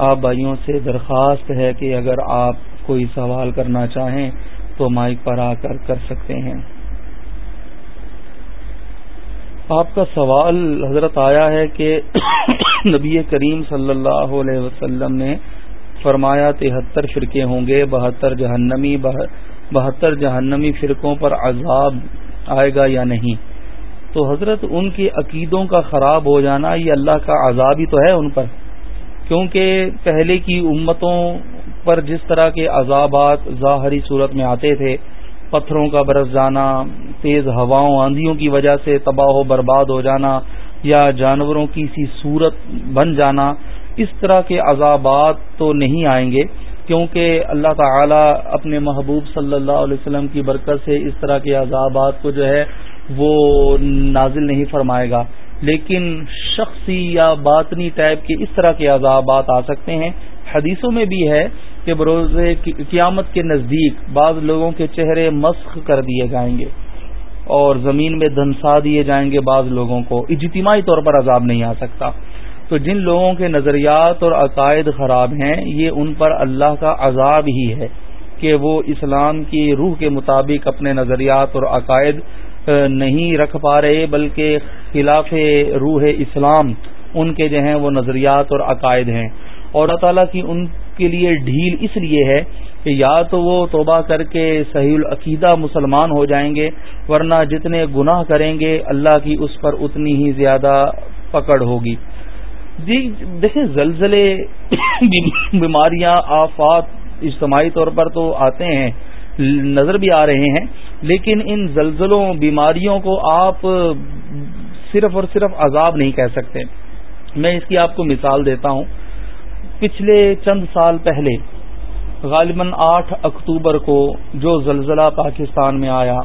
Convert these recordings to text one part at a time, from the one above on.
آپ بھائیوں سے درخواست ہے کہ اگر آپ کوئی سوال کرنا چاہیں تو مائک پر آ کر کر سکتے ہیں۔ آپ کا سوال حضرت آیا ہے کہ نبی کریم صلی اللہ علیہ وسلم نے فرمایا تہتر فرقے ہوں گے، بہتر جہنمی بہتر جہنمی فرقوں پر عذاب آئے گا یا نہیں؟ تو حضرت ان کے عقیدوں کا خراب ہو جانا، یہ اللہ کا عذاب ہی تو ہے ان پر۔ کیونکہ پہلے کی امتوں پر جس طرح کے عذابات ظاہری صورت میں آتے تھے، پتھروں کا برس جانا، تیز ہواؤں، آندھیوں کی وجہ سے تباہ و برباد ہو جانا یا جانوروں کی سی صورت بن جانا، اس طرح کے عذابات تو نہیں آئیں گے، کیونکہ اللہ تعالی اپنے محبوب صلی اللہ علیہ وسلم کی برکت سے اس طرح کے عذابات کو جو ہے وہ نازل نہیں فرمائے گا۔ لیکن شخصی یا باطنی ٹائپ کے اس طرح کے عذابات آ سکتے ہیں۔ حدیثوں میں بھی ہے کہ بروز قیامت کے نزدیک بعض لوگوں کے چہرے مسخ کر دیے جائیں گے اور زمین میں دھنسا دیے جائیں گے بعض لوگوں کو۔ اجتماعی طور پر عذاب نہیں آ سکتا۔ تو جن لوگوں کے نظریات اور عقائد خراب ہیں، یہ ان پر اللہ کا عذاب ہی ہے کہ وہ اسلام کی روح کے مطابق اپنے نظریات اور عقائد نہیں رکھ پا رہے، بلکہ خلاف روح اسلام ان کے جو ہیں وہ نظریات اور عقائد ہیں۔ اور اللہ تعالیٰ کی ان کے لیے ڈھیل اس لیے ہے کہ یا تو وہ توبہ کر کے صحیح العقیدہ مسلمان ہو جائیں گے، ورنہ جتنے گناہ کریں گے، اللہ کی اس پر اتنی ہی زیادہ پکڑ ہوگی۔ جی دیکھیں زلزلے، بیماریاں، آفات اجتماعی طور پر تو آتے ہیں۔ نظر بھی آ رہے ہیں، لیکن ان زلزلوں، بیماریوں کو آپ صرف اور صرف عذاب نہیں کہہ سکتے۔ میں اس کی آپ کو مثال دیتا ہوں۔ پچھلے چند سال پہلے، غالباً آٹھ اکتوبر کو جو زلزلہ پاکستان میں آیا،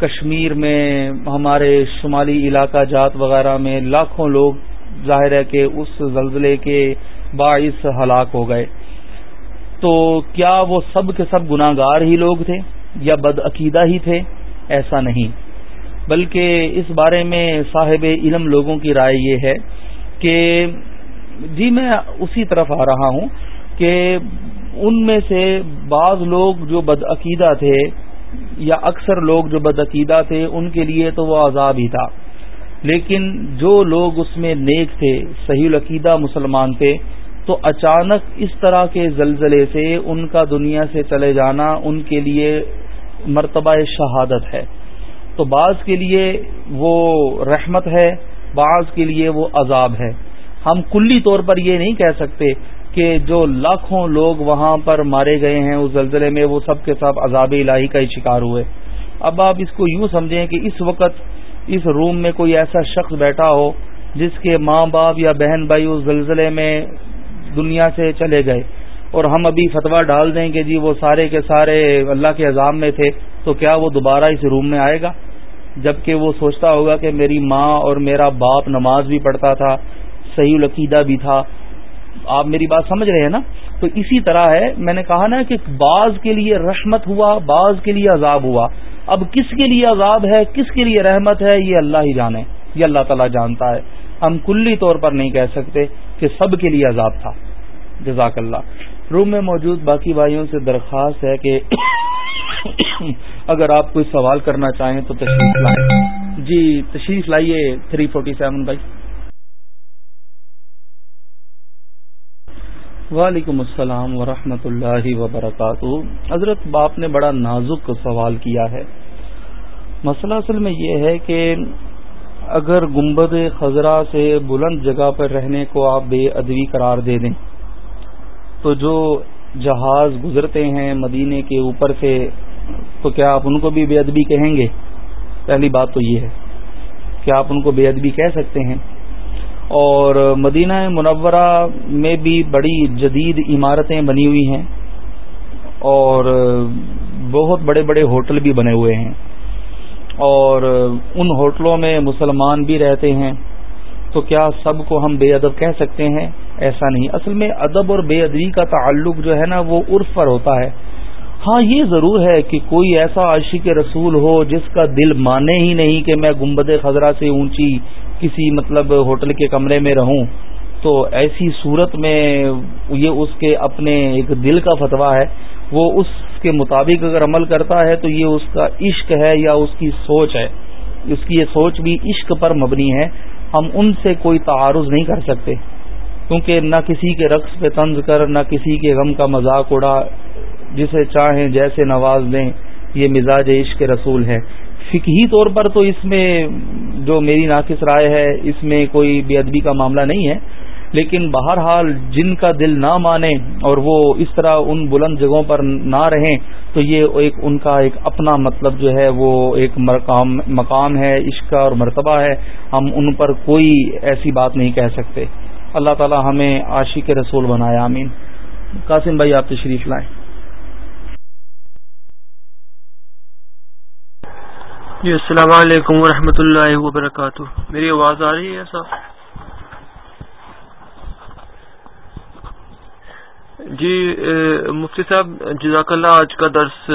کشمیر میں ہمارے شمالی علاقہ جات وغیرہ میں لاکھوں لوگ ظاہر ہے کہ اس زلزلے کے باعث ہلاک ہو گئے۔ تو کیا وہ سب کے سب گناہ گار ہی لوگ تھے یا بد عقیدہ ہی تھے؟ ایسا نہیں۔ بلکہ اس بارے میں صاحب علم لوگوں کی رائے یہ ہے کہ جی میں اسی طرف آ رہا ہوں کہ ان میں سے بعض لوگ جو بدعقیدہ تھے یا اکثر لوگ جو بدعقیدہ تھے، ان کے لیے تو وہ عذاب ہی تھا۔ لیکن جو لوگ اس میں نیک تھے، صحیح العقیدہ مسلمان تھے تو اچانک اس طرح کے زلزلے سے ان کا دنیا سے چلے جانا ان کے لیے مرتبہ شہادت ہے۔ تو بعض کے لیے وہ رحمت ہے، بعض کے لیے وہ عذاب ہے۔ ہم کلی طور پر یہ نہیں کہہ سکتے کہ جو لاکھوں لوگ وہاں پر مارے گئے ہیں اس زلزلے میں، وہ سب کے سب عذاب الہی کا ہی شکار ہوئے۔ اب آپ اس کو یوں سمجھیں کہ اس وقت اس روم میں کوئی ایسا شخص بیٹھا ہو جس کے ماں باپ یا بہن بھائی اس زلزلے میں دنیا سے چلے گئے۔ اور ہم ابھی فتوا ڈال دیں کہ جی وہ سارے کے سارے اللہ کے عذاب میں تھے، تو کیا وہ دوبارہ اس روم میں آئے گا؟ جبکہ وہ سوچتا ہوگا کہ میری ماں اور میرا باپ نماز بھی پڑھتا تھا، صحیح العقیدہ بھی تھا۔ آپ میری بات سمجھ رہے ہیں نا؟ تو اسی طرح ہے، میں نے کہا نا کہ بعض کے لیے رحمت ہوا، بعض کے لیے عذاب ہوا۔ اب کس کے لیے عذاب ہے، کس کے لیے رحمت ہے، یہ اللہ ہی جانے، یہ اللہ تعالیٰ جانتا ہے۔ ہم کلی طور پر نہیں کہہ سکتے۔ کہ سب کے لیے عذاب تھا۔ جزاک اللہ۔ روم میں موجود باقی بھائیوں سے درخواست ہے کہ اگر آپ کوئی سوال کرنا چاہیں تو تشریف لائیں۔ جی تشریف لائیے تھری فورٹی سیون بھائی۔ وعلیکم السلام ورحمۃ اللہ وبرکاتہ۔ حضرت باپ نے بڑا نازک سوال کیا ہے۔ مسئلہ اصل میں یہ ہے کہ اگر گمبد خزرہ سے بلند جگہ پر رہنے کو آپ بے ادبی قرار دے دیں، تو جو جہاز گزرتے ہیں مدینے کے اوپر سے، تو کیا آپ ان کو بھی بے ادبی کہیں گے؟ پہلی بات تو یہ ہے کہ آپ ان کو بے ادبی کہہ سکتے ہیں۔ اور مدینہ منورہ میں بھی بڑی جدید عمارتیں بنی ہوئی ہیں اور بہت بڑے بڑے ہوٹل بھی بنے ہوئے ہیں۔ اور ان ہوٹلوں میں مسلمان بھی رہتے ہیں، تو کیا سب کو ہم بے ادب کہہ سکتے ہیں؟ ایسا نہیں۔ اصل میں ادب اور بے ادبی کا تعلق جو ہے نا، وہ عرف پر ہوتا ہے۔ ہاں یہ ضرور ہے کہ کوئی ایسا عاشق رسول ہو جس کا دل مانے ہی نہیں کہ میں گمبد خزرہ سے اونچی کسی مطلب ہوٹل کے کمرے میں رہوں۔ تو ایسی صورت میں یہ اس کے اپنے ایک دل کا فتویٰ ہے۔ وہ اس کے مطابق اگر عمل کرتا ہے تو یہ اس کا عشق ہے یا اس کی سوچ ہے۔ اس کی یہ سوچ بھی عشق پر مبنی ہے۔ ہم ان سے کوئی تعارض نہیں کر سکتے۔ کیونکہ نہ کسی کے رقص پہ طنز کر، نہ کسی کے غم کا مذاق اڑا۔ جسے چاہیں، جیسے نواز دیں یہ مزاج عشق رسول ہے۔ فکہی طور پر تو اس میں جو میری ناقص رائے ہے، اس میں کوئی بے ادبی کا معاملہ نہیں ہے۔ لیکن بہرحال جن کا دل نہ مانے اور وہ اس طرح ان بلند جگہوں پر نہ رہیں، تو یہ ایک ان کا ایک اپنا مطلب جو ہے وہ ایک مقام ہے، عشق اور مرتبہ ہے۔ ہم ان پر کوئی ایسی بات نہیں کہہ سکتے۔ اللہ تعالی ہمیں عاشق رسول بنایا امین قاسم بھائی، آپ تشریف لائیں۔ جی السلام علیکم ورحمۃ اللہ وبرکاتہ۔ میری آواز آ رہی ہے صاحب؟ جی مفتی صاحب، جزاک اللہ، آج کا درس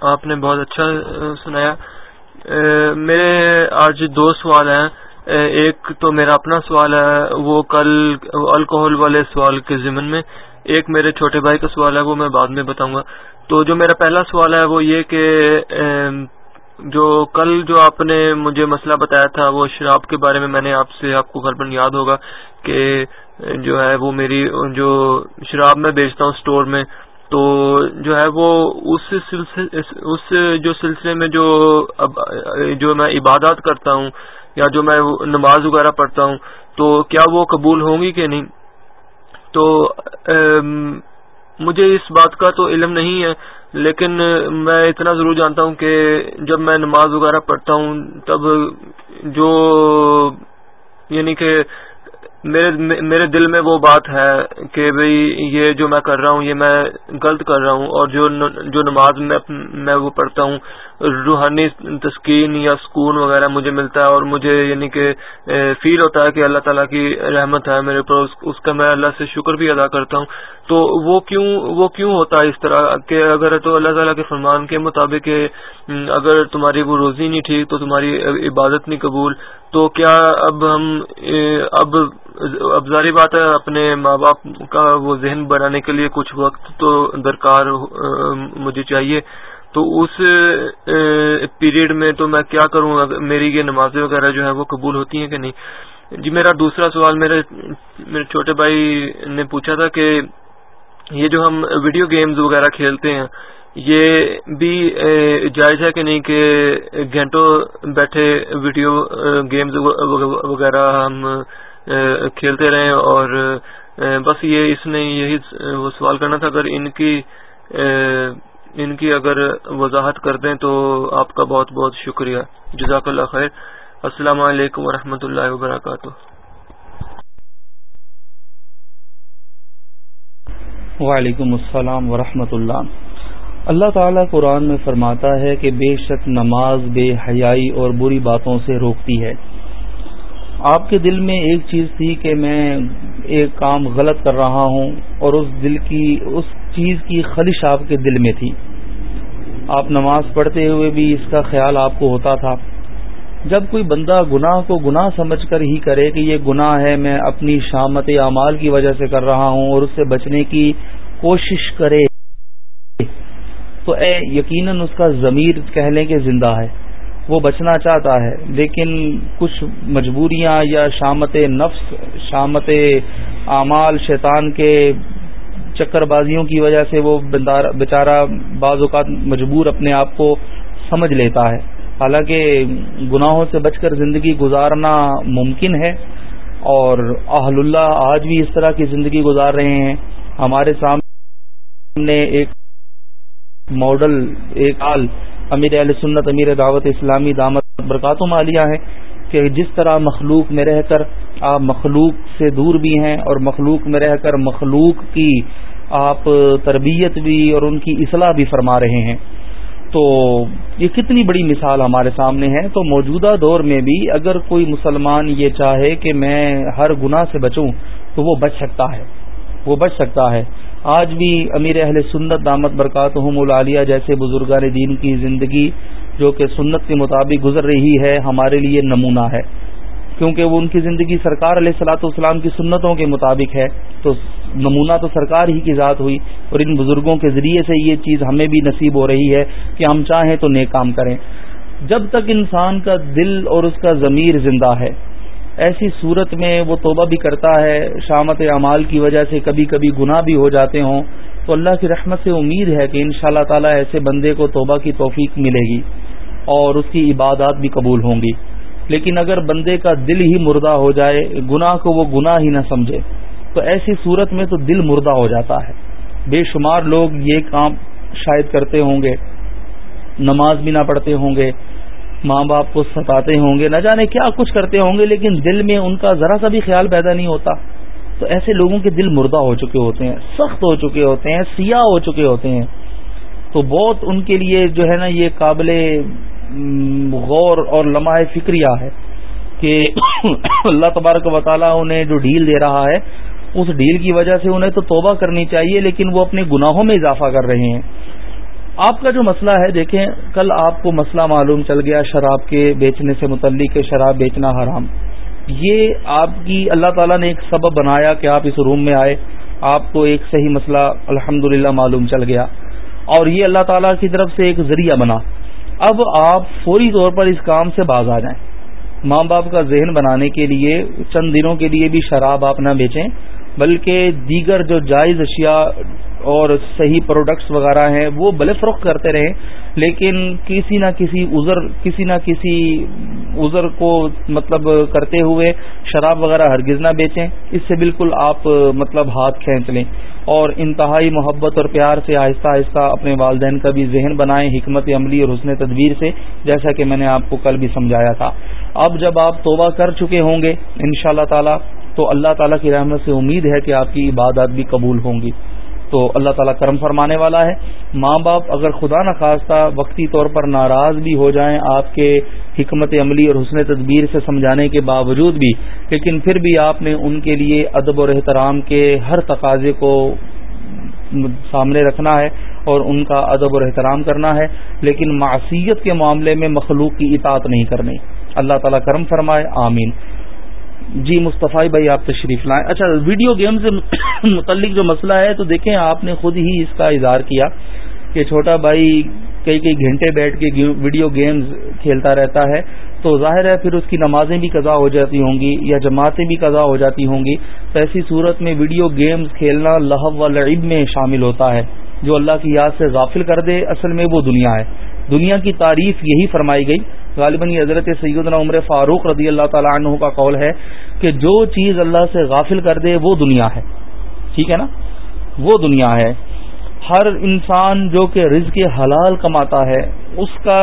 آپ نے بہت اچھا سنایا۔ میرے آج دو سوال ہیں۔ ایک تو میرا اپنا سوال ہے، وہ کل الکوہل والے سوال کے ضمن میں۔ ایک میرے چھوٹے بھائی کا سوال ہے، وہ میں بعد میں بتاؤں گا۔ تو جو میرا پہلا سوال ہے، وہ یہ کہ جو کل جو آپ نے مجھے مسئلہ بتایا تھا وہ شراب کے بارے میں میں نے آپ سے آپ کو غلط یاد ہوگا کہ جو ہے وہ میری جو شراب میں بیچتا ہوں اسٹور میں تو جو ہے وہ اس اس جو سلسلے میں جو جو میں عبادات کرتا ہوں یا جو میں نماز وغیرہ پڑھتا ہوں تو کیا وہ قبول ہوں گی کہ نہیں؟ تو مجھے اس بات کا تو علم نہیں ہے لیکن میں اتنا ضرور جانتا ہوں کہ جب میں نماز وغیرہ پڑھتا ہوں، تب جو یعنی کہ میرے میرے دل میں وہ بات ہے کہ بھئی یہ جو میں کر رہا ہوں، یہ میں غلط کر رہا ہوں اور جو جو نماز میں میں وہ پڑھتا ہوں، روحانی تسکین یا سکون وغیرہ مجھے ملتا ہے اور مجھے یعنی کہ فیل ہوتا ہے کہ اللہ تعالیٰ کی رحمت ہے میرے اوپر، اس کا میں اللہ سے شکر بھی ادا کرتا ہوں۔ تو وہ کیوں وہ کیوں ہوتا ہے اس طرح کہ اگر تو اللہ تعالیٰ کے فرمان کے مطابق اگر تمہاری وہ روزی نہیں ٹھیک تو تمہاری عبادت نہیں قبول، تو کیا اب ہم اب اب ظاہری بات ہے، اپنے ماں باپ کا وہ ذہن بنانے کے لیے کچھ وقت تو درکار مجھے چاہیے۔ تو اس پیریڈ میں تو میں کیا کروں؟ میری یہ نمازیں وغیرہ جو ہیں وہ قبول ہوتی ہیں کہ نہیں؟ جی میرا دوسرا سوال، میرے میرے چھوٹے بھائی نے پوچھا تھا کہ یہ جو ہم ویڈیو گیمز وغیرہ کھیلتے ہیں، یہ بھی جائز ہے کہ نہیں کہ گھنٹوں بیٹھے ویڈیو گیمز وغیرہ ہم کھیلتے رہیں اور بس یہ اس نے یہی وہ سوال کرنا تھا، اگر ان کی ان کی اگر وضاحت کر دیں تو آپ کا بہت بہت شکریہ۔ جزاک اللہ خیر۔ السلام علیکم ورحمۃ اللہ وبرکاتہ۔ وعلیکم السلام ورحمۃ اللہ۔ اللہ تعالیٰ قرآن میں فرماتا ہے کہ بے شک نماز بے حیائی اور بری باتوں سے روکتی ہے۔ آپ کے دل میں ایک چیز تھی کہ میں ایک کام غلط کر رہا ہوں اور اس دل کی، اس چیز کی خلش آپ کے دل میں تھی۔ آپ نماز پڑھتے ہوئے بھی اس کا خیال آپ کو ہوتا تھا۔ جب کوئی بندہ گناہ کو گناہ سمجھ کر ہی کرے کہ یہ گناہ ہے، میں اپنی شامت اعمال کی وجہ سے کر رہا ہوں اور اس سے بچنے کی کوشش کرے، تو اے یقیناً اس کا ضمیر کہہ لیں کہ زندہ ہے۔ وہ بچنا چاہتا ہے۔ لیکن کچھ مجبوریاں یا شامت نفس، شامت اعمال شیطان کے چکر بازیوں کی وجہ سے وہ بیچارہ بعض اوقات مجبور اپنے آپ کو سمجھ لیتا ہے۔ حالانکہ گناہوں سے بچ کر زندگی گزارنا ممکن ہے اور اہل اللہ آج بھی اس طرح کی زندگی گزار رہے ہیں۔ ہمارے سامنے ایک ماڈل، ایک حال امیر علیہ سنت، امیر دعوت اسلامی، دامت برکاتم عالیہ ہے کہ جس طرح مخلوق میں رہ کر آپ مخلوق سے دور بھی ہیں اور مخلوق میں رہ کر مخلوق کی آپ تربیت بھی اور ان کی اصلاح بھی فرما رہے ہیں۔ تو یہ کتنی بڑی مثال ہمارے سامنے ہے۔ تو موجودہ دور میں بھی اگر کوئی مسلمان یہ چاہے کہ میں ہر گناہ سے بچوں تو وہ بچ سکتا ہے۔ وہ بچ سکتا ہے۔ آج بھی امیر اہل سنت دامت برکات العالیہ جیسے بزرگان دین کی زندگی جو کہ سنت کے مطابق گزر رہی ہے، ہمارے لیے نمونہ ہے۔ کیونکہ وہ ان کی زندگی سرکار علیہ السلاۃ والسلام کی سنتوں کے مطابق ہے، تو نمونہ تو سرکار ہی کی ذات ہوئی اور ان بزرگوں کے ذریعے سے یہ چیز ہمیں بھی نصیب ہو رہی ہے کہ ہم چاہیں تو نیک کام کریں۔ جب تک انسان کا دل اور اس کا ضمیر زندہ ہے ایسی صورت میں وہ توبہ بھی کرتا ہے، شامت اعمال کی وجہ سے کبھی کبھی گناہ بھی ہو جاتے ہوں۔ تو اللہ کی رحمت سے امید ہے کہ ان شاء اللہ تعالی ایسے بندے کو توبہ کی توفیق ملے گی اور اس کی عبادات بھی قبول ہوں گی۔ لیکن اگر بندے کا دل ہی مردہ ہو جائے، گناہ کو وہ گناہ ہی نہ سمجھے، تو ایسی صورت میں تو دل مردہ ہو جاتا ہے۔ بے شمار لوگ یہ کام شاید کرتے ہوں گے، نماز بھی نہ پڑھتے ہوں گے۔ ماں باپ کو ستاتے ہوں گے، نہ جانے کیا کچھ کرتے ہوں گے، لیکن دل میں ان کا ذرا سا بھی خیال پیدا نہیں ہوتا۔ تو ایسے لوگوں کے دل مردہ ہو چکے ہوتے ہیں، سخت ہو چکے ہوتے ہیں، سیاہ ہو چکے ہوتے ہیں۔ تو بہت ان کے لیے جو ہے نا، یہ قابل غور اور لمحہ فکریہ ہے کہ اللہ تبارک و تعالیٰ انہیں جو ڈھیل دے رہا ہے، اس ڈھیل کی وجہ سے انہیں تو توبہ کرنی چاہیے، لیکن وہ اپنے گناہوں میں اضافہ کر رہے ہیں۔ آپ کا جو مسئلہ ہے، دیکھیں، کل آپ کو مسئلہ معلوم چل گیا، شراب کے بیچنے سے متعلق شراب بیچنا حرام۔ یہ آپ کی، اللہ تعالیٰ نے ایک سبب بنایا کہ آپ اس روم میں آئے۔ آپ کو ایک صحیح مسئلہ الحمد معلوم چل گیا۔ اور یہ اللہ تعالیٰ کی طرف سے ایک ذریعہ بنا۔ اب آپ فوری طور پر اس کام سے باز آ جائیں۔ ماں باپ کا ذہن بنانے کے لیے، چند دنوں کے لیے بھی شراب آپ نہ بیچیں، بلکہ دیگر جو جائز اشیاء اور صحیح پروڈکٹس وغیرہ ہیں، وہ بلے فروخت کرتے رہیں لیکن کسی نہ کسی عذر، کسی نہ کسی عذر کو مطلب کرتے ہوئے شراب وغیرہ ہرگز نہ بیچیں۔ اس سے بالکل آپ مطلب ہاتھ کھینچ لیں۔ اور انتہائی محبت اور پیار سے آہستہ آہستہ اپنے والدین کا بھی ذہن بنائیں، حکمت عملی اور حسن تدبیر سے، جیسا کہ میں نے آپ کو کل بھی سمجھایا تھا۔ اب جب آپ توبہ کر چکے ہوں گے ان شاء اللہ تعالی، تو اللہ تعالیٰ کی رحمت سے امید ہے کہ آپ کی عبادات بھی قبول ہوں گی۔ تو اللہ تعالیٰ کرم فرمانے والا ہے۔ ماں باپ اگر خدا نخواستہ وقتی طور پر ناراض بھی ہو جائیں آپ کے حکمت عملی اور حسن تدبیر سے سمجھانے کے باوجود بھی، لیکن پھر بھی آپ نے ان کے لیے ادب اور احترام کے ہر تقاضے کو سامنے رکھنا ہے اور ان کا ادب اور احترام کرنا ہے، لیکن معصیت کے معاملے میں مخلوق کی اطاعت نہیں کرنی۔ اللہ تعالیٰ کرم فرمائے، آمین۔ جی مصطفی بھائی، آپ تشریف لائیں۔ اچھا ویڈیو گیم سے متعلق جو مسئلہ ہے، تو دیکھیں، آپ نے خود ہی اس کا اظہار کیا کہ چھوٹا بھائی کئی کئی گھنٹے بیٹھ کے ویڈیو گیمز کھیلتا رہتا ہے۔ تو ظاہر ہے، پھر اس کی نمازیں بھی قضا ہو جاتی ہوں گی یا جماعتیں بھی قضا ہو جاتی ہوں گی۔ تو ایسی صورت میں ویڈیو گیمز کھیلنا لہب و لعب میں شامل ہوتا ہے، جو اللہ کی یاد سے غافل کر دے۔ اصل میں وہ دنیا ہے۔ دنیا کی تعریف یہی فرمائی گئی غالباً یہ حضرت سیدنا عمر فاروق رضی اللہ تعالیٰ عنہ کا قول ہے کہ جو چیز اللہ سے غافل کر دے وہ دنیا ہے۔ ٹھیک ہے نا؟ وہ دنیا ہے۔ ہر انسان جو کہ رزق حلال کماتا ہے، اس کا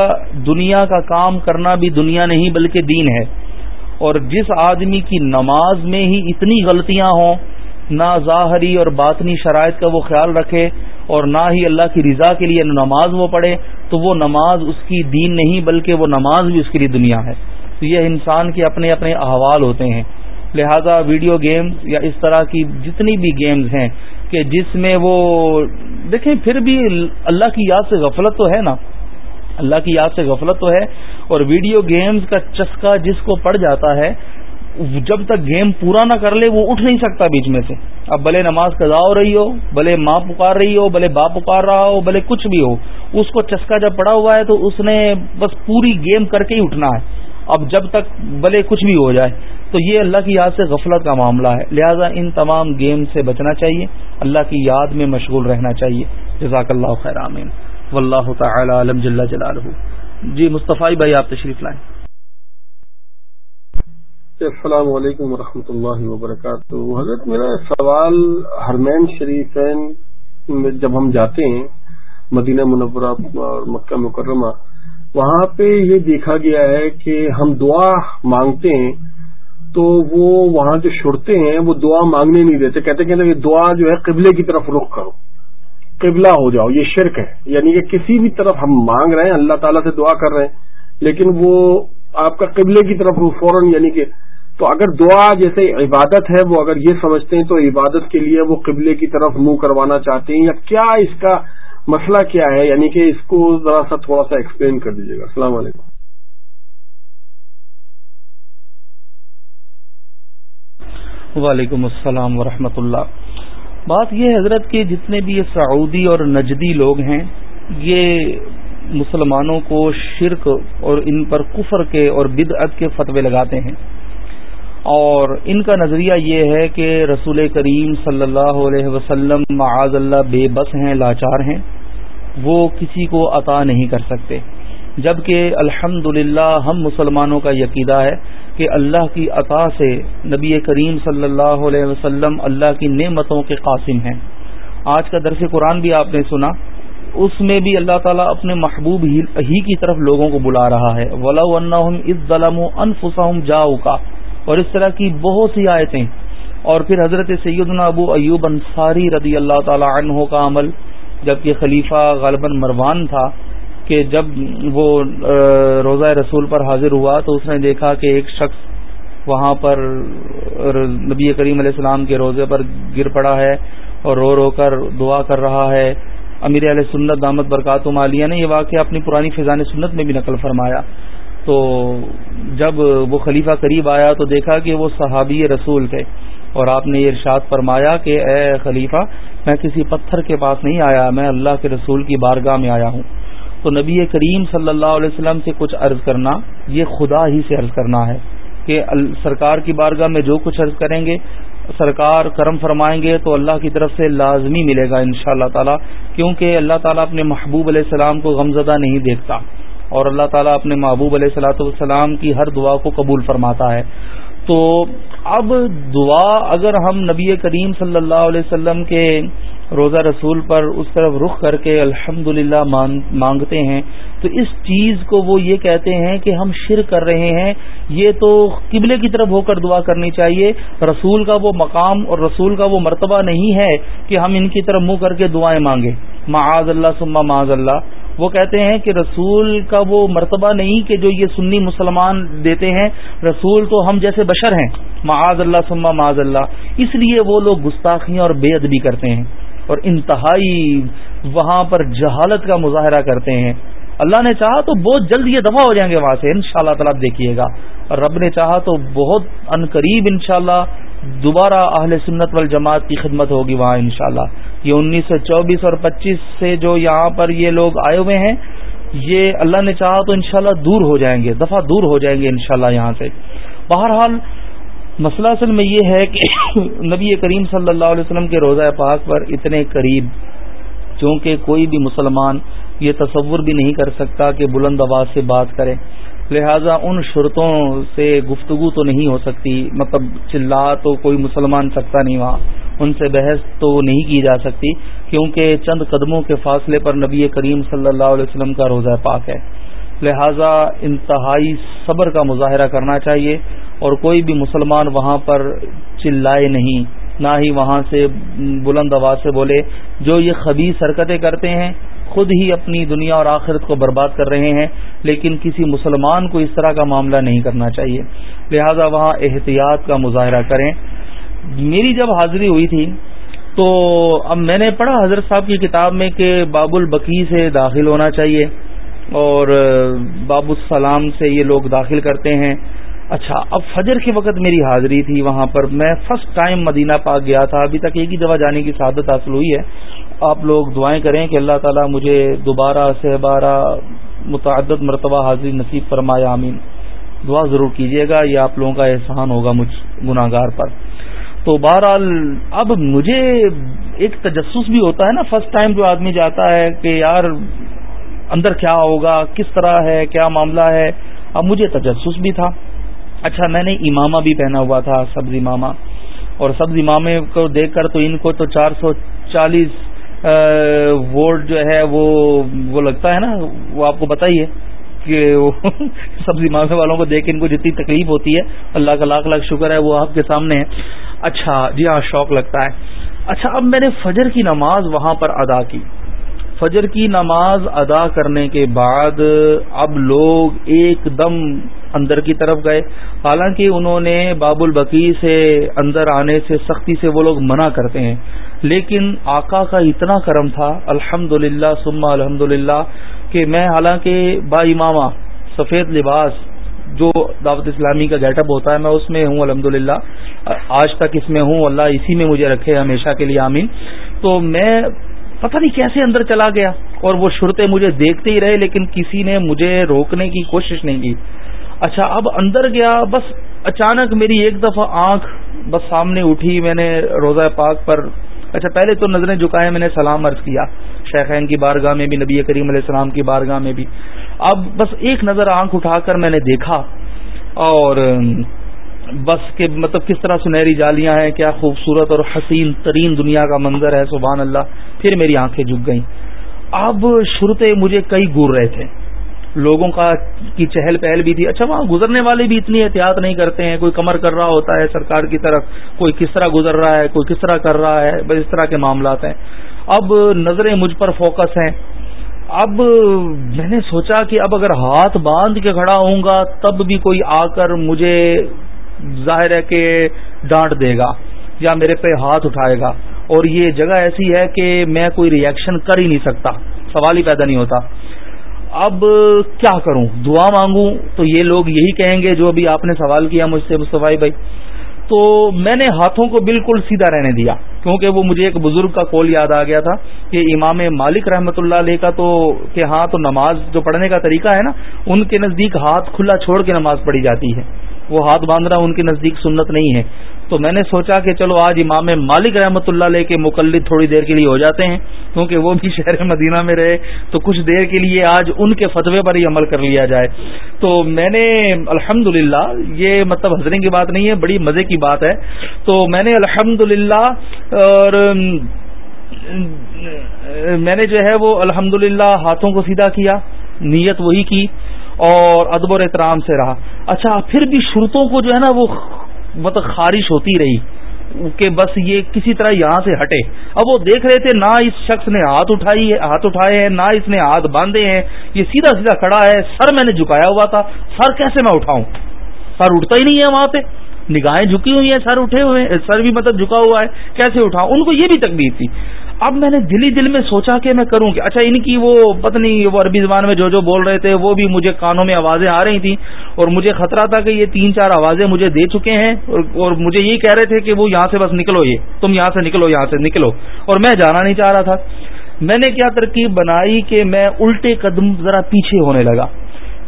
دنیا کا کام کرنا بھی دنیا نہیں بلکہ دین ہے۔ اور جس آدمی کی نماز میں ہی اتنی غلطیاں ہوں نہ ظاہری اور باطنی شرائط کا وہ خیال رکھے اور نہ ہی اللہ کی رضا کے لیے نماز وہ پڑھے، تو وہ نماز اس کی دین نہیں بلکہ وہ نماز بھی اس کے لیے دنیا ہے۔ تو یہ انسان کے اپنے اپنے احوال ہوتے ہیں۔ لہذا ویڈیو گیمز یا اس طرح کی جتنی بھی گیمز ہیں کہ جس میں وہ دیکھیں، پھر بھی اللہ کی یاد سے غفلت تو ہے نا؟ اللہ کی یاد سے غفلت تو ہے اور ویڈیو گیمز کا چسکا جس کو پڑ جاتا ہے جب تک گیم پورا نہ کر لے، وہ اٹھ نہیں سکتا بیچ میں سے۔ اب بھلے نماز قضا ہو رہی ہو، بھلے ماں پکار رہی ہو، بھلے باپ پکار رہا ہو، بھلے کچھ بھی ہو، اس کو چسکا جب پڑا ہوا ہے تو اس نے بس پوری گیم کر کے ہی اٹھنا ہے۔ اب جب تک بھلے کچھ بھی ہو جائے، تو یہ اللہ کی یاد سے غفلت کا معاملہ ہے۔ لہذا ان تمام گیم سے بچنا چاہیے، اللہ کی یاد میں مشغول رہنا چاہیے۔ جزاک اللہ خیر و اللہ تعالی علم جلالہ۔ جی مصطفی بھائی، آپ تشریف لائیں۔ السلام علیکم ورحمۃ اللہ وبرکاتہ۔ حضرت، میرا سوال ہرمین شریفین میں جب ہم جاتے ہیں مدینہ منورہ اور مکہ مکرمہ، وہاں پہ یہ دیکھا گیا ہے کہ ہم دعا مانگتے ہیں تو وہ وہاں جو چھڑتے ہیں، وہ دعا مانگنے نہیں دیتے۔ کہتے کہ یہ دعا جو ہے قبلے کی طرف رخ کرو، قبلہ ہو جاؤ، یہ شرک ہے۔ یعنی کہ کسی بھی طرف ہم مانگ رہے ہیں، اللہ تعالیٰ سے دعا کر رہے ہیں، لیکن وہ آپ کا قبلے کی طرف فوراً یعنی کہ تو اگر دعا جیسے عبادت ہے، وہ اگر یہ سمجھتے ہیں تو عبادت کے لیے وہ قبلے کی طرف منہ کروانا چاہتے ہیں، یا کیا اس کا مسئلہ کیا ہے؟ یعنی کہ اس کو ذرا سا تھوڑا سا ایکسپلین کر دیجیے گا۔ السلام علیکم۔ وعلیکم السلام ورحمۃ اللہ۔ بات یہ حضرت کہ جتنے بھی یہ سعودی اور نجدی لوگ ہیں، یہ مسلمانوں کو شرک اور ان پر کفر کے اور بدعت کے فتوے لگاتے ہیں۔ اور ان کا نظریہ یہ ہے کہ رسول کریم صلی اللہ علیہ وسلم معاذ اللہ بے بس ہیں، لاچار ہیں۔ وہ کسی کو عطا نہیں کر سکتے۔ جبکہ الحمد ہم مسلمانوں کا یقیدہ ہے کہ اللہ کی عطا سے نبی کریم صلی اللہ علیہ وسلم اللہ کی نعمتوں کے قاسم ہیں۔ آج کا درس قرآن بھی آپ نے سنا۔ اس میں بھی اللہ تعالیٰ اپنے محبوب ہی کی طرف لوگوں کو بلا رہا ہے۔ ولا اس ظلم و انفسم جاؤ کا اور اس طرح کی بہت سی آیتیں۔ اور پھر حضرت سیدنا ابو ایوب انصاری رضی اللہ تعالی عنہ کا عمل، جبکہ خلیفہ غالباً مروان تھا، کہ جب وہ روزہ رسول پر حاضر ہوا تو اس نے دیکھا کہ ایک شخص وہاں پر نبی کریم علیہ السلام کے روزے پر گر پڑا ہے اور رو رو کر دعا کر رہا ہے۔ امیر علیہ سنت دامت برکات مالیہ نے یہ واقعہ اپنی پرانی فضان سنت میں بھی نقل فرمایا۔ تو جب وہ خلیفہ قریب آیا تو دیکھا کہ وہ صحابی رسول تھے اور آپ نے یہ ارشاد فرمایا کہ اے خلیفہ، میں کسی پتھر کے پاس نہیں آیا، میں اللہ کے رسول کی بارگاہ میں آیا ہوں۔ تو نبی کریم صلی اللہ علیہ وسلم سے کچھ عرض کرنا، یہ خدا ہی سے عرض کرنا ہے کہ سرکار کی بارگاہ میں جو کچھ عرض کریں گے سرکار کرم فرمائیں گے تو اللہ کی طرف سے لازمی ملے گا ان شاء اللہ تعالیٰ، کیونکہ اللہ تعالیٰ اپنے محبوب علیہ السلام کو غمزدہ نہیں دیکھتا اور اللہ تعالیٰ اپنے محبوب علیہ السلاۃ والسلام کی ہر دعا کو قبول فرماتا ہے۔ تو اب دعا اگر ہم نبی کریم صلی اللہ علیہ وسلم کے روزہ رسول پر اس طرف رخ کر کے الحمد مانگتے ہیں، تو اس چیز کو وہ یہ کہتے ہیں کہ ہم شر کر رہے ہیں، یہ تو قبلے کی طرف ہو کر دعا کرنی چاہیے، رسول کا وہ مقام اور رسول کا وہ مرتبہ نہیں ہے کہ ہم ان کی طرف منہ کر کے دعائیں مانگیں۔ معاذ اللہ سما معاذ اللہ۔ وہ کہتے ہیں کہ رسول کا وہ مرتبہ نہیں کہ جو یہ سنی مسلمان دیتے ہیں، رسول تو ہم جیسے بشر ہیں۔ معاذ اللہ سما معاذ اللہ۔ اس لیے وہ لوگ گستاخیاں اور بے ادبی کرتے ہیں۔ اور انتہائی وہاں پر جہالت کا مظاہرہ کرتے ہیں۔ اللہ نے چاہا تو بہت جلد یہ دفاع ہو جائیں گے وہاں سے ان شاء اللہ تعالیٰ دیکھیے گا۔ اور رب نے چاہا تو بہت ان قریب ان دوبارہ اہل سنت وال جماعت کی خدمت ہوگی وہاں انشاءاللہ۔ یہ انیس سو چوبیس اور پچیس سے جو یہاں پر یہ لوگ آئے ہوئے ہیں، یہ اللہ نے چاہا تو انشاءاللہ دور ہو جائیں گے، دفعہ دور ہو جائیں گے انشاءاللہ یہاں سے۔ بہرحال مسئلہ اصل میں یہ ہے کہ نبی کریم صلی اللہ علیہ وسلم کے روزہ پاک پر اتنے قریب، چونکہ کوئی بھی مسلمان یہ تصور بھی نہیں کر سکتا کہ بلند آواز سے بات کرے۔ لہذا ان شرطوں سے گفتگو تو نہیں ہو سکتی مطلب چلا تو کوئی مسلمان سکتا نہیں وہاں۔ ان سے بحث تو نہیں کی جا سکتی، کیونکہ چند قدموں کے فاصلے پر نبی کریم صلی اللہ علیہ وسلم کا روزہ پاک ہے۔ لہذا انتہائی صبر کا مظاہرہ کرنا چاہیے۔ اور کوئی بھی مسلمان وہاں پر چلائے نہیں، نہ ہی وہاں سے بلند آواز سے بولے۔ جو یہ خبیص حرکتیں کرتے ہیں، خود ہی اپنی دنیا اور آخرت کو برباد کر رہے ہیں، لیکن کسی مسلمان کو اس طرح کا معاملہ نہیں کرنا چاہیے۔ لہذا وہاں احتیاط کا مظاہرہ کریں۔ میری جب حاضری ہوئی تھی، تو اب میں نے پڑھا حضرت صاحب کی کتاب میں کہ باب البکی سے داخل ہونا چاہیے اور باب السلام سے یہ لوگ داخل کرتے ہیں۔ اچھا اب فجر کے وقت میری حاضری تھی وہاں پر۔ میں فرسٹ ٹائم مدینہ پاک گیا تھا۔ ابھی تک ایک ہی دفعہ جانے کی سعادت حاصل ہوئی ہے۔ آپ لوگ دعائیں کریں کہ اللہ تعالیٰ مجھے دوبارہ سے بارہ متعدد مرتبہ حاضری نصیب فرمائے، آمین۔ دعا ضرور کیجیے گا، یہ آپ لوگوں کا احسان ہوگا مجھ گناگار پر۔ تو بہرحال، اب مجھے ایک تجسس بھی ہوتا ہے نا۔ فرسٹ ٹائم جو آدمی جاتا ہے کہ یار، اندر کیا ہوگا، کس طرح ہے، کیا معاملہ ہے۔ اب مجھے تجسس بھی تھا۔ اچھا میں نے امامہ بھی پہنا ہوا تھا، سبز امامہ۔ اور سبز امامے کو دیکھ کر تو ان کو تو چار سو چالیس ووٹ جو ہے وہ وہ لگتا ہے نا، وہ آپ کو بتائیے کہ سبزی مانگنے والوں کو دیکھ ان کو جتنی تکلیف ہوتی ہے، اللہ کا لاکھ لاکھ شکر ہے، وہ آپ کے سامنے ہے اچھا جی ہاں شوق لگتا ہے۔ اچھا اب میں نے فجر کی نماز وہاں پر ادا کی۔ فجر کی نماز ادا کرنے کے بعد اب لوگ ایک دم اندر کی طرف گئے۔ حالانکہ انہوں نے باب البقی سے اندر آنے سے سختی سے وہ لوگ منع کرتے ہیں۔ لیکن آقا کا اتنا کرم تھا الحمد للہ سما الحمد للہ کہ میں حالانکہ با امامہ سفید لباس جو دعوت اسلامی کا گیٹ اپ ہوتا ہے، میں اس میں ہوں الحمد آج تک اس میں ہوں، اللہ اسی میں مجھے رکھے، ہمیشہ کے لیے آمین۔ تو میں پتہ نہیں کیسے اندر چلا گیا، اور وہ شرطیں مجھے دیکھتے ہی رہے، لیکن کسی نے مجھے روکنے کی کوشش نہیں کی۔ اچھا اب اندر گیا، بس اچانک میری ایک دفعہ آنکھ بس سامنے اٹھی، میں نے روزہ پاک پر اچھا پہلے تو نظریں جھکائے میں نے سلام عرض کیا، شیخین کی بارگاہ میں بھی، نبی کریم علیہ السلام کی بارگاہ میں بھی۔ اب بس ایک نظر آنکھ اٹھا کر میں نے دیکھا اور بس کے مطلب کس طرح سنہری جالیاں ہیں، کیا خوبصورت اور حسین ترین دنیا کا منظر ہے، سبحان اللہ۔ پھر میری آنکھیں جھک گئیں۔ اب شرتے مجھے کئی گر رہے تھے۔ لوگوں کا کی چہل پہل بھی تھی۔ اچھا وہاں گزرنے والے بھی اتنی احتیاط نہیں کرتے ہیں۔ کوئی کمر کر رہا ہوتا ہے سرکار کی طرف، کوئی کس طرح گزر رہا ہے، کوئی کس طرح کر رہا ہے، بس اس طرح کے معاملات ہیں۔ اب نظریں مجھ پر فوکس ہیں۔ اب میں نے سوچا کہ اب اگر ہاتھ باندھ کے کھڑا ہوں گا، تب بھی کوئی آ کر مجھے ظاہر ہے کہ ڈانٹ دے گا یا میرے پہ ہاتھ اٹھائے گا۔ اور یہ جگہ ایسی ہے کہ میں کوئی ریئیکشن کر ہی نہیں سکتا۔ سوال ہی پیدا نہیں ہوتا۔ اب کیا کروں؟ دعا مانگوں تو یہ لوگ یہی کہیں گے جو ابھی آپ نے سوال کیا مجھ سے، مصطفی بھائی۔ تو میں نے ہاتھوں کو بالکل سیدھا رہنے دیا، کیونکہ وہ مجھے ایک بزرگ کا کول یاد آ گیا تھا کہ امام مالک رحمت اللہ علیہ کا تو کہ ہاں تو نماز جو پڑھنے کا طریقہ ہے نا، ان کے نزدیک ہاتھ کھلا چھوڑ کے نماز پڑھی جاتی ہے۔ وہ ہاتھ باندھنا ان کے نزدیک سنت نہیں ہے۔ تو میں نے سوچا کہ چلو آج امام مالک رحمت اللہ علیہ کے مقلد تھوڑی دیر کے لیے ہو جاتے ہیں، کیونکہ وہ بھی شہر مدینہ میں رہے، تو کچھ دیر کے لیے آج ان کے فتوے پر ہی عمل کر لیا جائے۔ تو میں نے الحمد یہ مطلب حضرے کی بات نہیں ہے، بڑی مزے کی بات ہے۔ تو میں نے الحمد اور میں نے جو ہے وہ الحمد ہاتھوں کو سیدھا کیا، نیت وہی کی، اور ادب اور احترام سے رہا۔ اچھا پھر بھی شرطوں کو جو ہے نا وہ مطلب خارش ہوتی رہی کہ بس یہ کسی طرح یہاں سے ہٹے۔ اب وہ دیکھ رہے تھے، نہ اس شخص نے ہاتھ اٹھائی ہے، ہاتھ اٹھائے ہیں، نہ اس نے ہاتھ باندھے ہیں۔ یہ سیدھا سیدھا کھڑا ہے، سر میں نے جھکایا ہوا تھا، سر کیسے میں اٹھاؤں؟ سر اٹھتا ہی نہیں ہے وہاں پہ۔ نگاہیں جھکی ہوئی ہیں، سر اٹھے ہوئے سر بھی مطلب جھکا ہوا ہے، کیسے اٹھاؤں ان کو یہ بھی تکلیف تھی۔ اب میں نے دلی دل میں سوچا کہ میں کروں کہ اچھا ان کی وہ پتنی، وہ عربی زبان میں جو جو بول رہے تھے، وہ بھی مجھے کانوں میں آوازیں آ رہی تھیں۔ اور مجھے خطرہ تھا کہ یہ تین چار آوازیں مجھے دے چکے ہیں۔ اور مجھے یہی کہہ رہے تھے کہ وہ یہاں سے بس نکلو، یہ تم یہاں سے نکلو، یہاں سے نکلو۔ اور میں جانا نہیں چاہ رہا تھا۔ میں نے کیا ترکیب بنائی کہ میں الٹے قدم ذرا پیچھے ہونے لگا۔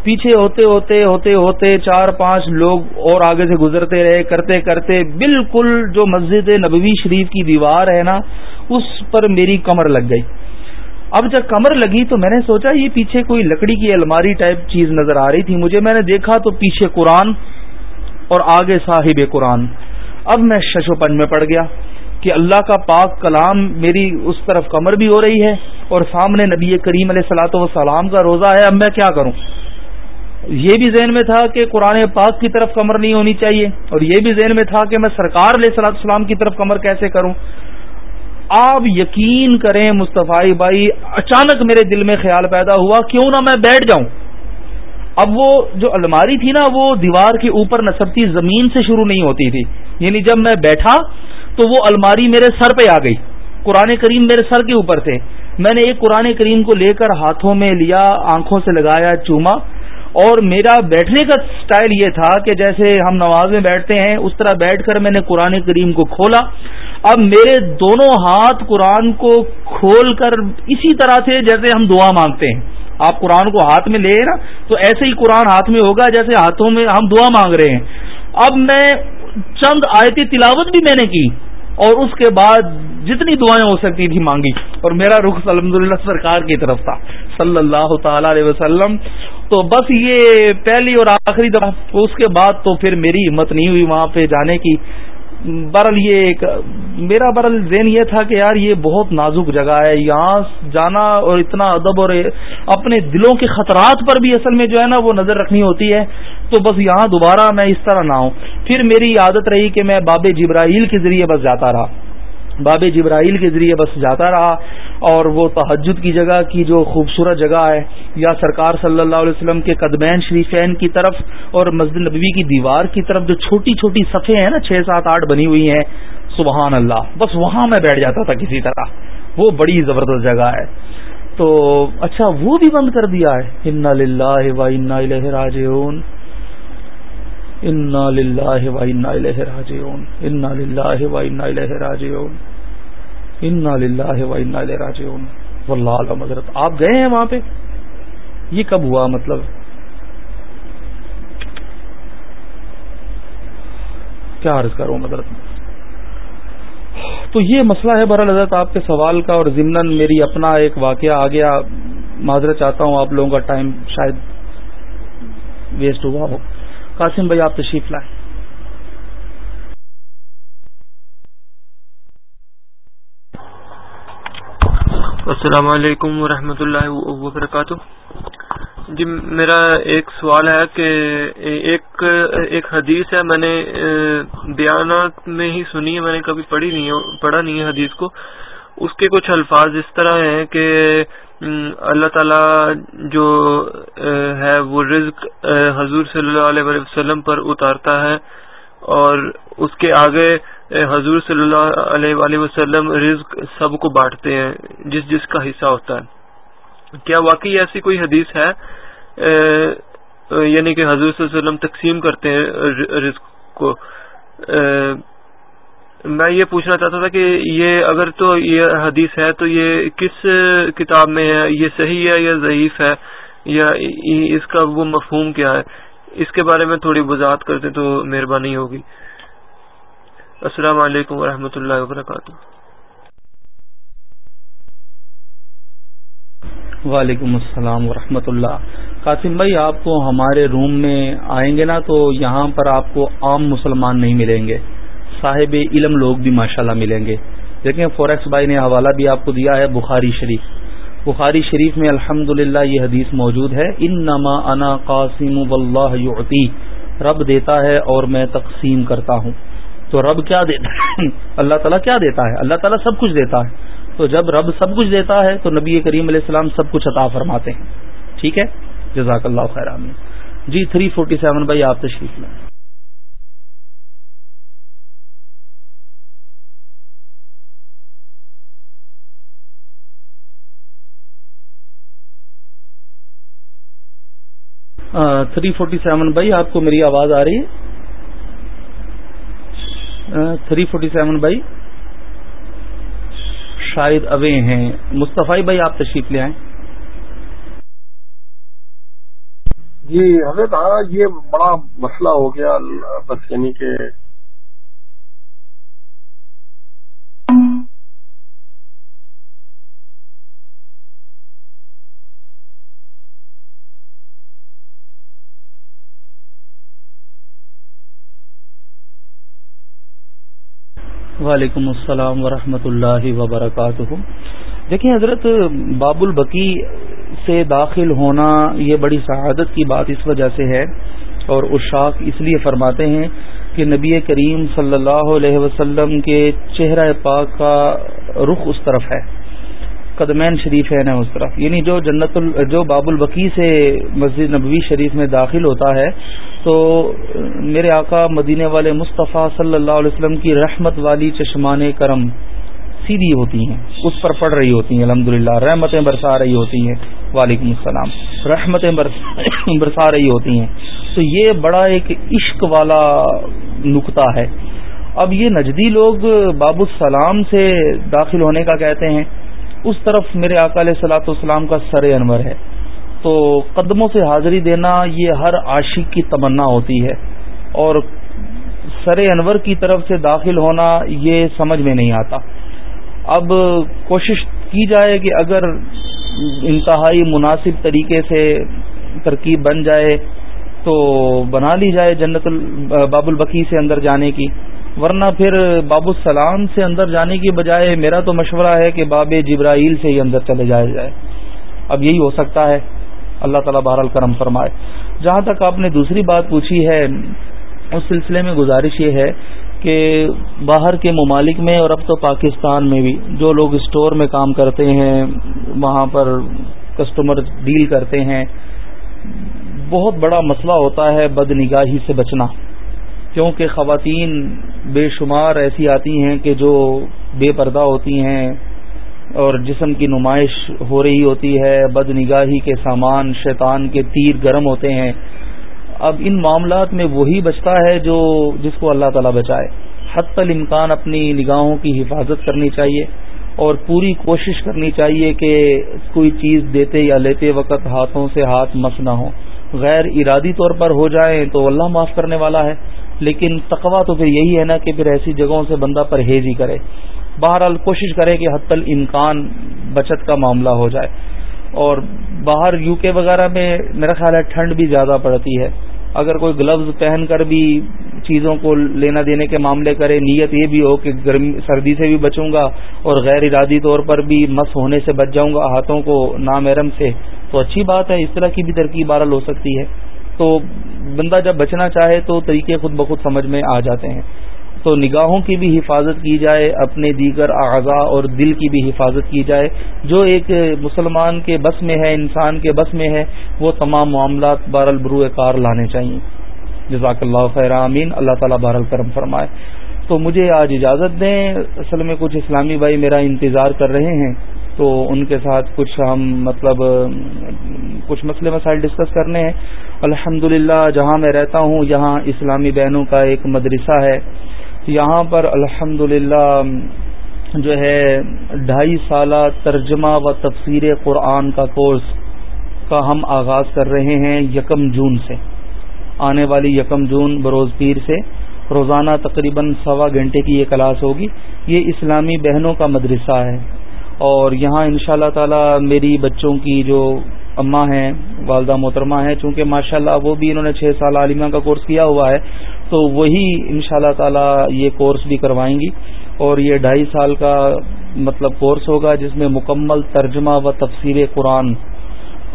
پیچھے ہوتے ہوتے ہوتے ہوتے چار پانچ لوگ اور آگے سے گزرتے رہے، کرتے کرتے بالکل جو مسجد نبوی شریف کی دیوار ہے نا، اس پر میری کمر لگ گئی۔ اب جب کمر لگی تو میں نے سوچا، یہ پیچھے کوئی لکڑی کی الماری ٹائپ چیز نظر آ رہی تھی۔ مجھے، میں نے دیکھا تو پیچھے قرآن اور آگے صاحب قرآن۔ اب میں ششو پنج میں پڑ گیا کہ اللہ کا پاک کلام میری اس طرف کمر بھی ہو رہی ہے اور سامنے نبی کریم علیہ سلاۃ وسلام کا روزہ ہے۔ اب میں کیا کروں؟ یہ بھی ذہن میں تھا کہ قرآن پاک کی طرف کمر نہیں ہونی چاہیے اور یہ بھی ذہن میں تھا کہ میں سرکار علیہ صلاح السلام کی طرف کمر کیسے کروں؟ آپ یقین کریں مصطفی بھائی، اچانک میرے دل میں خیال پیدا ہوا، کیوں نہ میں بیٹھ جاؤں؟ اب وہ جو الماری تھی نا، وہ دیوار کے اوپر نصبتی زمین سے شروع نہیں ہوتی تھی۔ یعنی جب میں بیٹھا تو وہ الماری میرے سر پہ آ گئی۔ قرآن کریم میرے سر کے اوپر تھے۔ میں نے ایک قرآن کریم کو لے کر ہاتھوں میں لیا، آنکھوں سے لگایا، چوما۔ اور میرا بیٹھنے کا سٹائل یہ تھا کہ جیسے ہم نواز میں بیٹھتے ہیں، اس طرح بیٹھ کر میں نے قرآن کریم کو کھولا۔ اب میرے دونوں ہاتھ قرآن کو کھول کر اسی طرح سے جیسے ہم دعا مانگتے ہیں۔ آپ قرآن کو ہاتھ میں لے نا، تو ایسے ہی قرآن ہاتھ میں ہوگا جیسے ہاتھوں میں ہم دعا مانگ رہے ہیں۔ اب میں چند آیتی تلاوت بھی میں نے کی اور اس کے بعد جتنی دعائیں ہو سکتی تھی مانگی۔ اور میرا رخ الحمد سرکار کی طرف تھا۔ صلی اللہ تعالی علیہ وسلم۔ تو بس یہ پہلی اور آخری دفعہ، اس کے بعد تو پھر میری ہمت نہیں ہوئی وہاں پہ جانے کی۔ برل یہ ایک، میرا برل ذہن یہ تھا کہ یار یہ بہت نازک جگہ ہے، یہاں جانا اور اتنا ادب اور اپنے دلوں کے خطرات پر بھی اصل میں جو ہے نا وہ نظر رکھنی ہوتی ہے۔ تو بس یہاں دوبارہ میں اس طرح نہ ہوں۔ پھر میری عادت رہی کہ میں باب جبرائیل کے ذریعے بس جاتا رہا۔ باب جبرائیل کے ذریعے بس جاتا رہا اور وہ تحجد کی جگہ کی جو خوبصورت جگہ ہے، یا سرکار صلی اللہ علیہ وسلم کے قدمین شریفین کی طرف اور مسجد نبوی کی دیوار کی طرف جو چھوٹی چھوٹی صفحے ہیں نا، چھ سات آٹھ بنی ہوئی ہیں۔ سبحان اللہ، بس وہاں میں بیٹھ جاتا تھا کسی طرح۔ وہ بڑی زبردست جگہ ہے۔ تو اچھا وہ بھی بند کر دیا ہے۔ ان و راجعون۔ انا للہ و انا الیہ راجعون۔ انا للہ و انا الیہ راجعون۔ انا للہ و انا راجعون۔ واللہ علم حضرت، آپ گئے ہیں وہاں پہ؟ یہ کب ہوا مطلب؟ کیا عرض کروں حضرت؟ تو یہ مسئلہ ہے برحال حضرت، آپ کے سوال کا اور ضمن میری اپنا ایک واقعہ آ گیا۔ معذرت چاہتا ہوں آپ لوگوں کا ٹائم شاید ویسٹ ہوا ہو۔ قاسم بھائی، آپ تشریف لائیں۔ السلام علیکم ورحمۃ اللہ وبرکاتہ۔ جی میرا ایک سوال ہے کہ ایک ایک حدیث ہے، میں نے بیانات میں ہی سنی ہے، میں نے کبھی پڑھی نہیں پڑھا نہیں ہے حدیث کو۔ اس کے کچھ الفاظ اس طرح ہیں کہ اللہ تعالی جو ہے، وہ رزق حضور صلی اللہ علیہ وسلم پر اتارتا ہے اور اس کے آگے حضور صلی اللہ علیہ وسلم، رزق سب کو بانٹتے ہیں، جس جس کا حصہ ہوتا ہے۔ کیا واقعی ایسی کوئی حدیث ہے؟ یعنی کہ حضور صلی اللہ علیہ وسلم تقسیم کرتے ہیں رزق کو۔ میں یہ پوچھنا چاہتا تھا کہ یہ اگر تو یہ حدیث ہے تو یہ کس کتاب میں ہے؟ یہ صحیح ہے یا ضعیف ہے؟ یا اس کا وہ مفہوم کیا ہے؟ اس کے بارے میں تھوڑی وضاحت کرتے تو مہربانی ہوگی۔ السلام علیکم ورحمۃ اللہ وبرکاتہ۔ وعلیکم السلام ورحمۃ اللہ۔ قاسم بھائی، آپ کو ہمارے روم میں آئیں گے نا تو یہاں پر آپ کو عام مسلمان نہیں ملیں گے۔ صاحب علم لوگ بھی ماشاءاللہ ملیں گے۔ دیکھیں فوریکس بھائی نے حوالہ بھی آپ کو دیا ہے بخاری شریف۔ بخاری شریف میں الحمد یہ حدیث موجود ہے ان نما انا قاسم یعطی۔ رب دیتا ہے اور میں تقسیم کرتا ہوں۔ تو رب کیا دیتا ہے؟ اللہ تعالیٰ کیا دیتا ہے؟ اللہ تعالیٰ سب کچھ دیتا ہے۔ تو جب رب سب کچھ دیتا ہے، تو نبی کریم علیہ السلام سب کچھ عطا فرماتے ہیں۔ ٹھیک ہے؟ جزاک اللہ خیر جی تھری فورٹی سیون بھائی، آپ تشریف لیں۔ تھری فورٹی سیون بھائی، آپ کو میری آواز آ رہی ہے؟ تھری فورٹی سیون بھائی۔ شاید اوے ہیں۔ مصطفی بھائی، آپ تشریف لے آئیں۔ جی حضرت ہاں یہ بڑا مسئلہ ہو گیا، بس یعنی کہ وعلیکم السلام ورحمۃ اللہ وبرکاتہ۔ دیکھیں حضرت باب البکی سے داخل ہونا یہ بڑی سعادت کی بات اس وجہ سے ہے اور اشاق اس لیے فرماتے ہیں کہ نبی کریم صلی اللہ علیہ وسلم کے چہرہ پاک کا رخ اس طرف ہے۔ قدمین شریف ہے نا اس طرف۔ یعنی جو جنت جو باب البکی سے مسجد نبوی شریف میں داخل ہوتا ہے، تو میرے آقا مدینے والے مصطفیٰ صلی اللہ علیہ وسلم کی رحمت والی چشمان کرم سیدھی ہوتی ہیں، اس پر پڑ رہی ہوتی ہیں الحمد للہ رحمتیں برسا رہی ہوتی ہیں، وعلیکم السلام، رحمتیں برسا رہی ہوتی ہیں۔ تو یہ بڑا ایک عشق والا نقطہ ہے۔ اب یہ نجدی لوگ باب السلام سے داخل ہونے کا کہتے ہیں۔ اس طرف میرے آقا علیہ سلاۃ والسلام کا سر انور ہے۔ تو قدموں سے حاضری دینا یہ ہر عاشق کی تمنا ہوتی ہے اور سر انور کی طرف سے داخل ہونا یہ سمجھ میں نہیں آتا۔ اب کوشش کی جائے کہ اگر انتہائی مناسب طریقے سے ترکیب بن جائے تو بنا لی جائے جنت باب البکی سے اندر جانے کی۔ ورنہ پھر باب السلام سے اندر جانے کی بجائے میرا تو مشورہ ہے کہ باب جبرائیل سے ہی اندر چلے جایا جائے۔ اب یہی ہو سکتا ہے۔ اللہ تعالیٰ بہر الکرم فرمائے۔ جہاں تک آپ نے دوسری بات پوچھی ہے، اس سلسلے میں گزارش یہ ہے کہ باہر کے ممالک میں اور اب تو پاکستان میں بھی جو لوگ اسٹور میں کام کرتے ہیں، وہاں پر کسٹمر ڈیل کرتے ہیں، بہت بڑا مسئلہ ہوتا ہے بد نگاہی سے بچنا۔ کیونکہ خواتین بے شمار ایسی آتی ہیں کہ جو بے پردہ ہوتی ہیں اور جسم کی نمائش ہو رہی ہوتی ہے بد نگاہی کے سامان، شیطان کے تیر گرم ہوتے ہیں۔ اب ان معاملات میں وہی بچتا ہے جو جس کو اللہ تعالیٰ بچائے۔ حت الامکان اپنی نگاہوں کی حفاظت کرنی چاہیے اور پوری کوشش کرنی چاہیے کہ کوئی چیز دیتے یا لیتے وقت ہاتھوں سے ہاتھ مس نہ ہو غیر ارادی طور پر ہو جائیں تو اللہ معاف کرنے والا ہے۔ لیکن تقوا تو پھر یہی ہے نا کہ پھر ایسی جگہوں سے بندہ پرہیز ہی کرے۔ بہرحال کوشش کرے کہ حت الامکان بچت کا معاملہ ہو جائے۔ اور باہر یو کے وغیرہ میں میرا خیال ہے ٹھنڈ بھی زیادہ پڑتی ہے۔ اگر کوئی گلوز پہن کر بھی چیزوں کو لینا دینے کے معاملے کرے، نیت یہ بھی ہو کہ گرمی، سردی سے بھی بچوں گا اور غیر ارادی طور پر بھی مس ہونے سے بچ جاؤں گا، ہاتھوں کو نامحرم سے، تو اچھی بات ہے۔ اس طرح کی بھی ترکیب بارل ہو سکتی ہے۔ تو بندہ جب بچنا چاہے تو طریقے خود بخود سمجھ میں آ جاتے ہیں۔ تو نگاہوں کی بھی حفاظت کی جائے، اپنے دیگر اعضاء اور دل کی بھی حفاظت کی جائے۔ جو ایک مسلمان کے بس میں ہے، انسان کے بس میں ہے، وہ تمام معاملات بار البرو کار لانے چاہیے۔ جزاک اللہ خیر امین اللہ تعالیٰ بار الکرم فرمائے۔ تو مجھے آج اجازت دیں، اصل میں کچھ اسلامی بھائی میرا انتظار کر رہے ہیں۔ تو ان کے ساتھ کچھ ہم مطلب کچھ مسئلے مسائل ڈسکس کرنے ہیں۔ الحمد جہاں میں رہتا ہوں، یہاں اسلامی بہنوں کا ایک مدرسہ ہے۔ یہاں پر الحمد جو ہے، ڈھائی سالہ ترجمہ و تفسیر قرآن کا کورس کا ہم آغاز کر رہے ہیں یکم جون سے۔ آنے والی یکم جون بروز پیر سے۔ روزانہ تقریباً سوا گھنٹے کی یہ کلاس ہوگی۔ یہ اسلامی بہنوں کا مدرسہ ہے۔ اور یہاں ان شاء اللہ تعالی میری بچوں کی جو اماں ہیں، والدہ محترمہ ہیں، چونکہ ماشاء اللہ وہ بھی انہوں نے چھ سال عالمہ کا کورس کیا ہوا ہے، تو وہی ان شاء اللہ تعالی یہ کورس بھی کروائیں گی۔ اور یہ ڈھائی سال کا مطلب کورس ہوگا، جس میں مکمل ترجمہ و تفسیر قرآن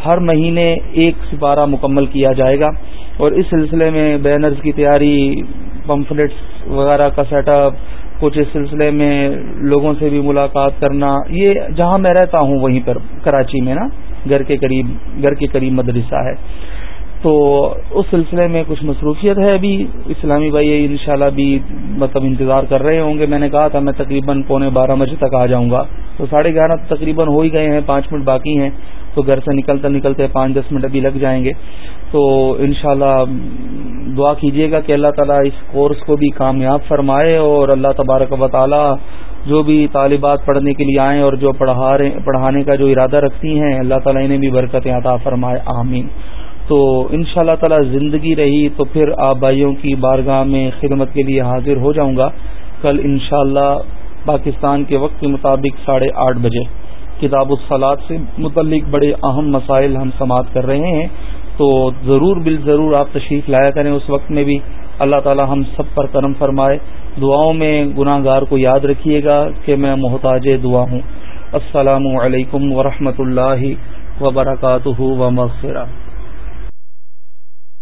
ہر مہینے ایک سپارہ مکمل کیا جائے گا۔ اور اس سلسلے میں بینرز کی تیاری پمفلیٹس وغیرہ کا سیٹ اپ کچھ اس سلسلے میں لوگوں سے بھی ملاقات کرنا، یہ جہاں میں رہتا ہوں وہیں پر، کراچی میں نا، گھر کے قریب، گھر کے قریب مدرسہ ہے۔ تو اس سلسلے میں کچھ مصروفیت ہے ابھی۔ اسلامی بھائی انشاءاللہ بھی مطلب انتظار کر رہے ہوں گے۔ میں نے کہا تھا میں تقریباً پونے بارہ بجے تک آ جاؤں گا۔ تو ساڑھے گیارہ تقریباً ہو ہی گئے ہیں، پانچ منٹ باقی ہیں۔ تو گھر سے نکلتے نکلتے پانچ دس منٹ ابھی لگ جائیں گے۔ تو انشاءاللہ دعا کیجیے گا کہ اللہ تعالیٰ اس کورس کو بھی کامیاب فرمائے اور اللہ تبارک و تعالیٰ جو بھی طالبات پڑھنے کے لیے آئیں اور جو پڑھانے کا جو ارادہ رکھتی ہیں، اللہ تعالیٰ انہیں بھی برکتیں عطا فرمائے۔ آمین۔ تو ان شاء اللہ تعالی زندگی رہی تو پھر آپ بھائیوں کی بارگاہ میں خدمت کے لیے حاضر ہو جاؤں گا۔ کل انشاءاللہ پاکستان کے وقت کے مطابق ساڑھے آٹھ بجے۔ کتاب الصلاط سے متعلق بڑے اہم مسائل ہم سماعت کر رہے ہیں۔ تو ضرور بال ضرور آپ تشریف لایا کریں اس وقت میں بھی۔ اللہ تعالی ہم سب پر کرم فرمائے۔ دعاؤں میں گناہ گار کو یاد رکھیے گا کہ میں محتاج دعا ہوں۔ السلام علیکم ورحمۃ اللہ وبرکاتہ و مغفرہ